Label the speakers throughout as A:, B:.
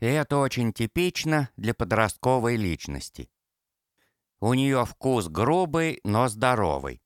A: И это очень типично для подростковой личности. У нее вкус грубый, но здоровый.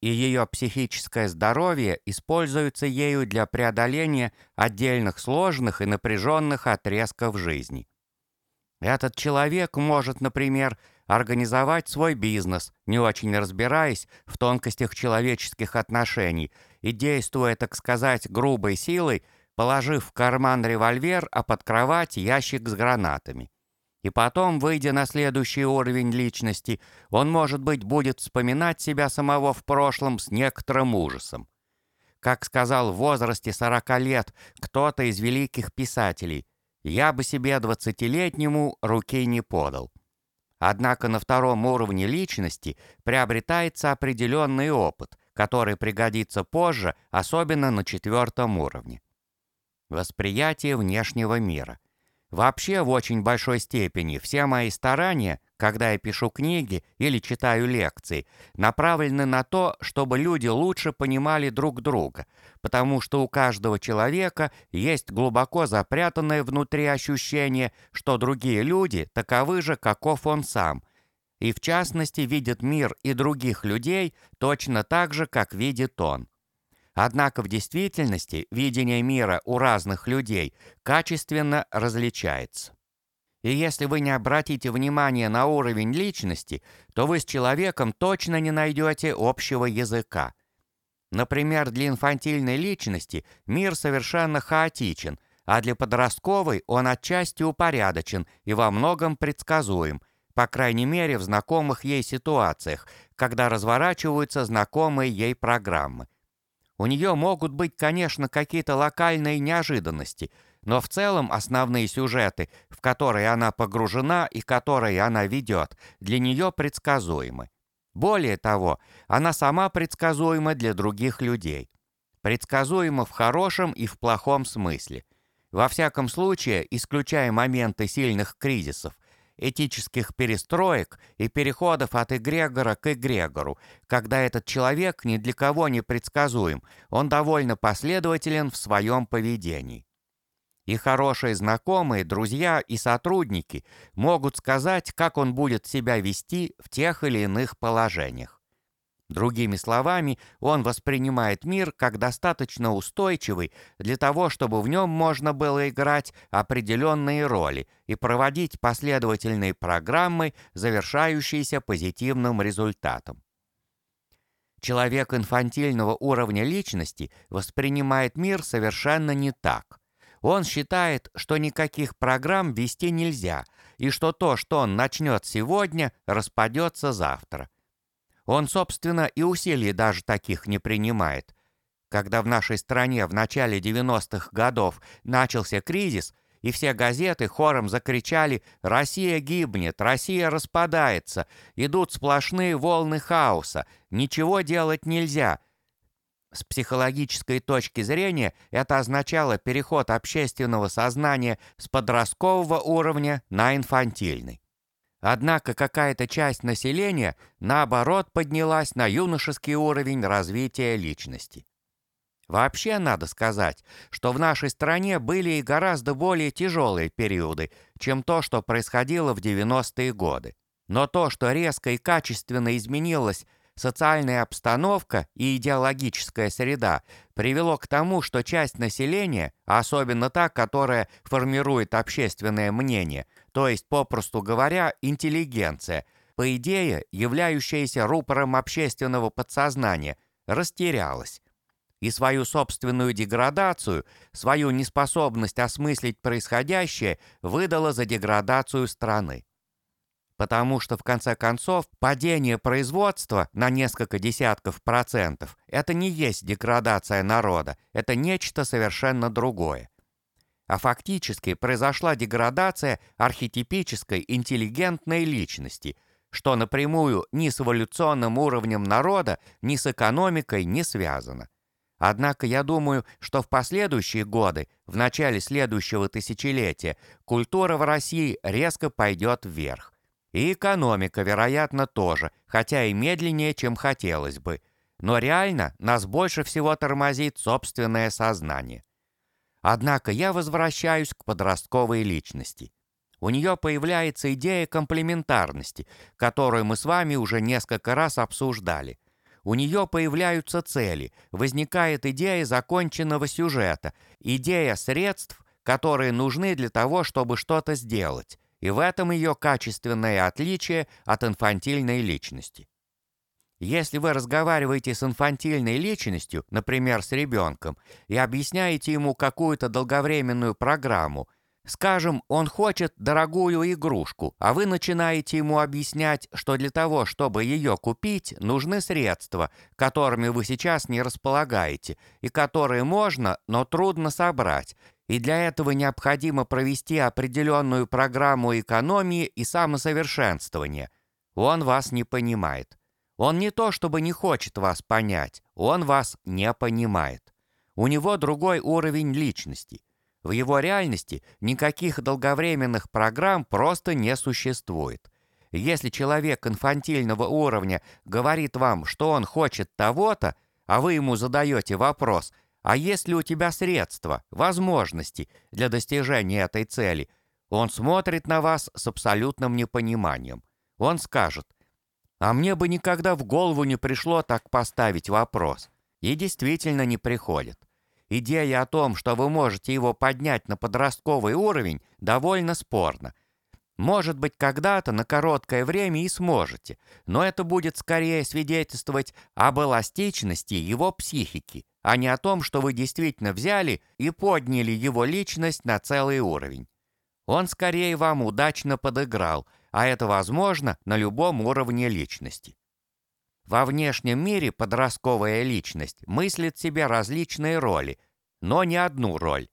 A: И ее психическое здоровье используется ею для преодоления отдельных сложных и напряженных отрезков жизни. Этот человек может, например, организовать свой бизнес, не очень разбираясь в тонкостях человеческих отношений и действуя, так сказать, грубой силой, положив в карман револьвер, а под кровать ящик с гранатами. И потом, выйдя на следующий уровень личности, он, может быть, будет вспоминать себя самого в прошлом с некоторым ужасом. Как сказал в возрасте 40 лет кто-то из великих писателей, «Я бы себе двадцатилетнему руки не подал». Однако на втором уровне личности приобретается определенный опыт, который пригодится позже, особенно на четвертом уровне. Восприятие внешнего мира – Вообще, в очень большой степени все мои старания, когда я пишу книги или читаю лекции, направлены на то, чтобы люди лучше понимали друг друга, потому что у каждого человека есть глубоко запрятанное внутри ощущение, что другие люди таковы же, каков он сам, и в частности видят мир и других людей точно так же, как видит он. Однако в действительности видение мира у разных людей качественно различается. И если вы не обратите внимания на уровень личности, то вы с человеком точно не найдете общего языка. Например, для инфантильной личности мир совершенно хаотичен, а для подростковой он отчасти упорядочен и во многом предсказуем, по крайней мере в знакомых ей ситуациях, когда разворачиваются знакомые ей программы – у нее могут быть, конечно, какие-то локальные неожиданности, но в целом основные сюжеты, в которые она погружена и которые она ведет, для нее предсказуемы. Более того, она сама предсказуема для других людей. Предсказуема в хорошем и в плохом смысле. Во всяком случае, исключая моменты сильных кризисов, этических перестроек и переходов от эгрегора к эгрегору, когда этот человек ни для кого не предсказуем, он довольно последователен в своем поведении. И хорошие знакомые, друзья и сотрудники могут сказать, как он будет себя вести в тех или иных положениях. Другими словами, он воспринимает мир как достаточно устойчивый для того, чтобы в нем можно было играть определенные роли и проводить последовательные программы, завершающиеся позитивным результатом. Человек инфантильного уровня личности воспринимает мир совершенно не так. Он считает, что никаких программ вести нельзя, и что то, что он начнет сегодня, распадется завтра – он, собственно, и усилий даже таких не принимает. Когда в нашей стране в начале 90-х годов начался кризис, и все газеты хором закричали «Россия гибнет! Россия распадается! Идут сплошные волны хаоса! Ничего делать нельзя!» С психологической точки зрения это означало переход общественного сознания с подросткового уровня на инфантильный. Однако какая-то часть населения, наоборот, поднялась на юношеский уровень развития личности. Вообще надо сказать, что в нашей стране были и гораздо более тяжелые периоды, чем то, что происходило в 90-е годы. Но то, что резко и качественно изменилось социальная обстановка и идеологическая среда привело к тому, что часть населения, особенно та, которая формирует общественное мнение, то есть, попросту говоря, интеллигенция, по идее, являющаяся рупором общественного подсознания, растерялась. И свою собственную деградацию, свою неспособность осмыслить происходящее выдала за деградацию страны. Потому что, в конце концов, падение производства на несколько десятков процентов – это не есть деградация народа, это нечто совершенно другое. А фактически произошла деградация архетипической интеллигентной личности, что напрямую ни с эволюционным уровнем народа, ни с экономикой не связано. Однако я думаю, что в последующие годы, в начале следующего тысячелетия, культура в России резко пойдет вверх. И экономика, вероятно, тоже, хотя и медленнее, чем хотелось бы. Но реально нас больше всего тормозит собственное сознание. Однако я возвращаюсь к подростковой личности. У нее появляется идея комплементарности, которую мы с вами уже несколько раз обсуждали. У нее появляются цели, возникает идея законченного сюжета, идея средств, которые нужны для того, чтобы что-то сделать. И в этом ее качественное отличие от инфантильной личности. Если вы разговариваете с инфантильной личностью, например, с ребенком, и объясняете ему какую-то долговременную программу, скажем, он хочет дорогую игрушку, а вы начинаете ему объяснять, что для того, чтобы ее купить, нужны средства, которыми вы сейчас не располагаете, и которые можно, но трудно собрать, и для этого необходимо провести определенную программу экономии и самосовершенствования. Он вас не понимает. Он не то чтобы не хочет вас понять, он вас не понимает. У него другой уровень личности. В его реальности никаких долговременных программ просто не существует. Если человек инфантильного уровня говорит вам, что он хочет того-то, а вы ему задаете вопрос, а есть ли у тебя средства, возможности для достижения этой цели, он смотрит на вас с абсолютным непониманием. Он скажет, а мне бы никогда в голову не пришло так поставить вопрос. И действительно не приходит. Идея о том, что вы можете его поднять на подростковый уровень, довольно спорна. Может быть, когда-то на короткое время и сможете, но это будет скорее свидетельствовать об эластичности его психики, а не о том, что вы действительно взяли и подняли его личность на целый уровень. Он скорее вам удачно подыграл – а это возможно на любом уровне личности. Во внешнем мире подростковая личность мыслит себе различные роли, но не одну роль.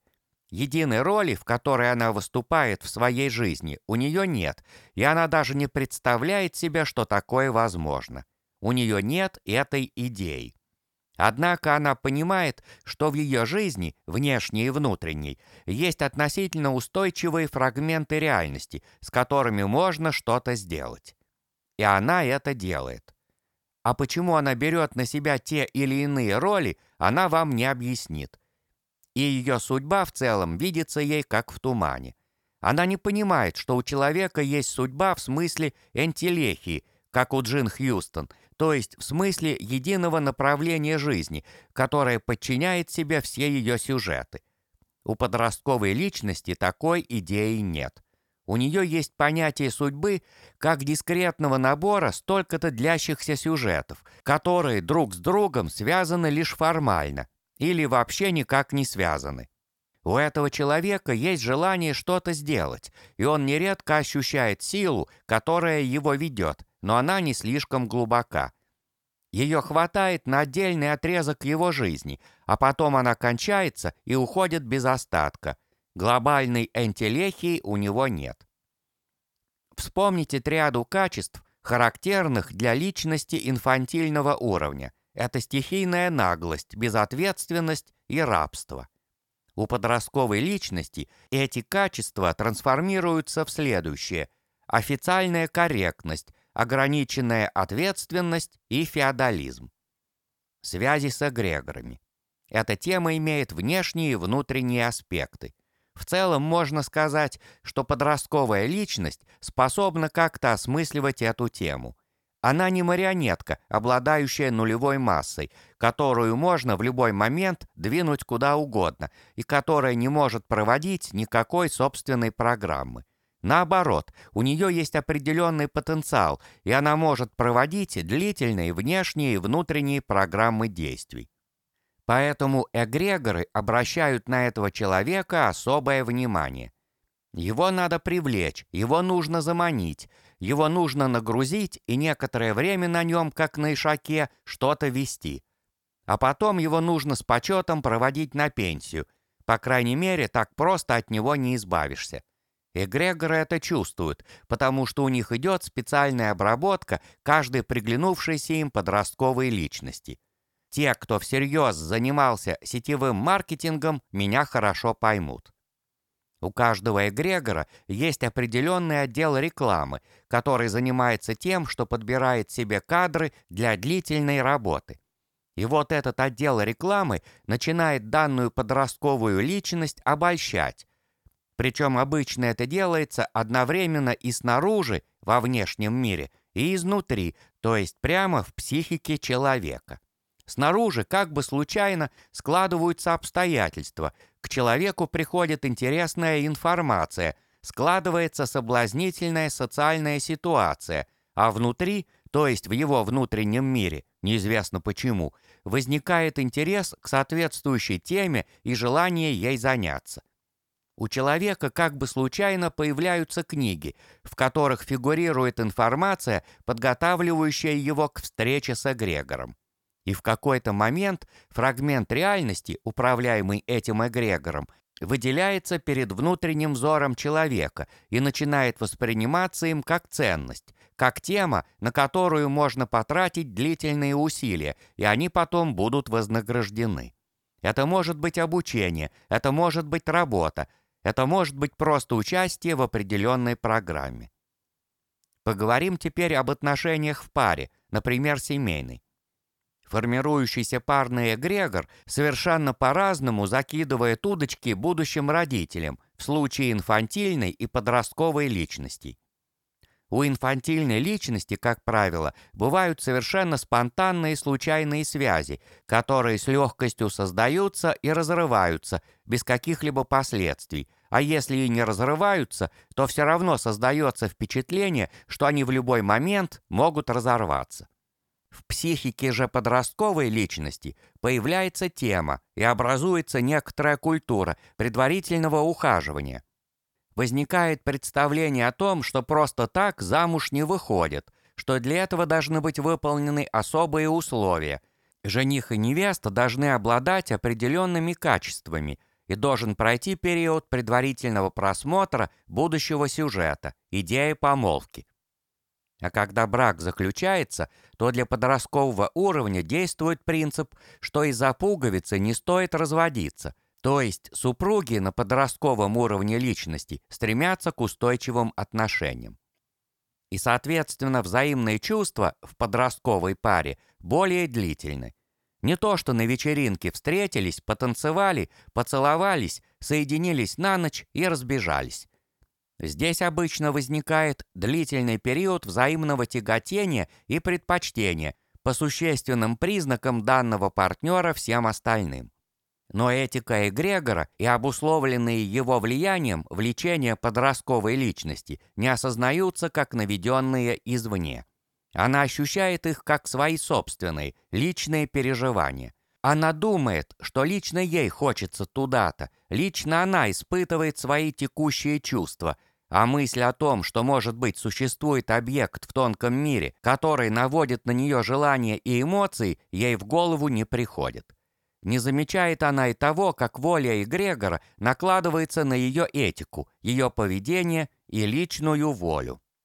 A: Единой роли, в которой она выступает в своей жизни, у нее нет, и она даже не представляет себе, что такое возможно. У нее нет этой идеи. Однако она понимает, что в ее жизни, внешней и внутренней, есть относительно устойчивые фрагменты реальности, с которыми можно что-то сделать. И она это делает. А почему она берет на себя те или иные роли, она вам не объяснит. И ее судьба в целом видится ей как в тумане. Она не понимает, что у человека есть судьба в смысле энтелехии, как у Джин Хьюстон – то есть в смысле единого направления жизни, которое подчиняет себе все ее сюжеты. У подростковой личности такой идеи нет. У нее есть понятие судьбы как дискретного набора столько-то длящихся сюжетов, которые друг с другом связаны лишь формально или вообще никак не связаны. У этого человека есть желание что-то сделать, и он нередко ощущает силу, которая его ведет, но она не слишком глубока. Ее хватает на отдельный отрезок его жизни, а потом она кончается и уходит без остатка. Глобальной энтелехии у него нет. Вспомните триаду качеств, характерных для личности инфантильного уровня. Это стихийная наглость, безответственность и рабство. У подростковой личности эти качества трансформируются в следующее. Официальная корректность, ограниченная ответственность и феодализм. Связи с эгрегорами. Эта тема имеет внешние и внутренние аспекты. В целом можно сказать, что подростковая личность способна как-то осмысливать эту тему. Она не марионетка, обладающая нулевой массой, которую можно в любой момент двинуть куда угодно и которая не может проводить никакой собственной программы. Наоборот, у нее есть определенный потенциал, и она может проводить длительные внешние и внутренние программы действий. Поэтому эгрегоры обращают на этого человека особое внимание. Его надо привлечь, его нужно заманить, его нужно нагрузить и некоторое время на нем, как на ишаке, что-то вести. А потом его нужно с почетом проводить на пенсию. По крайней мере, так просто от него не избавишься. Эгрегоры это чувствуют, потому что у них идет специальная обработка каждой приглянувшейся им подростковой личности. Те, кто всерьез занимался сетевым маркетингом, меня хорошо поймут. У каждого эгрегора есть определенный отдел рекламы, который занимается тем, что подбирает себе кадры для длительной работы. И вот этот отдел рекламы начинает данную подростковую личность обольщать. Причем обычно это делается одновременно и снаружи, во внешнем мире, и изнутри, то есть прямо в психике человека. Снаружи, как бы случайно, складываются обстоятельства, к человеку приходит интересная информация, складывается соблазнительная социальная ситуация, а внутри, то есть в его внутреннем мире, неизвестно почему, возникает интерес к соответствующей теме и желание ей заняться. У человека как бы случайно появляются книги, в которых фигурирует информация, подготавливающая его к встрече с эгрегором. И в какой-то момент фрагмент реальности, управляемый этим эгрегором, выделяется перед внутренним взором человека и начинает восприниматься им как ценность, как тема, на которую можно потратить длительные усилия, и они потом будут вознаграждены. Это может быть обучение, это может быть работа, это может быть просто участие в определенной программе. Поговорим теперь об отношениях в паре, например, семейной. Формирующийся парный эгрегор совершенно по-разному закидывает удочки будущим родителям в случае инфантильной и подростковой личностей. У инфантильной личности, как правило, бывают совершенно спонтанные случайные связи, которые с легкостью создаются и разрываются без каких-либо последствий, а если и не разрываются, то все равно создается впечатление, что они в любой момент могут разорваться. В психике же подростковой личности появляется тема и образуется некоторая культура предварительного ухаживания. Возникает представление о том, что просто так замуж не выходит, что для этого должны быть выполнены особые условия. Жених и невеста должны обладать определенными качествами и должен пройти период предварительного просмотра будущего сюжета, идеи помолвки. А когда брак заключается, то для подросткового уровня действует принцип, что из-за пуговицы не стоит разводиться. То есть супруги на подростковом уровне личности стремятся к устойчивым отношениям. И, соответственно, взаимные чувства в подростковой паре более длительны. Не то, что на вечеринке встретились, потанцевали, поцеловались, соединились на ночь и разбежались. Здесь обычно возникает длительный период взаимного тяготения и предпочтения по существенным признакам данного партнера всем остальным. Но этика эгрегора и обусловленные его влиянием влечения подростковой личности не осознаются как наведенные извне. Она ощущает их как свои собственные, личные переживания. Она думает, что лично ей хочется туда-то, лично она испытывает свои текущие чувства, а мысль о том, что, может быть, существует объект в тонком мире, который наводит на нее желания и эмоции, ей в голову не приходит. Не замечает она и того, как воля эгрегора накладывается на ее этику, ее поведение и личную волю.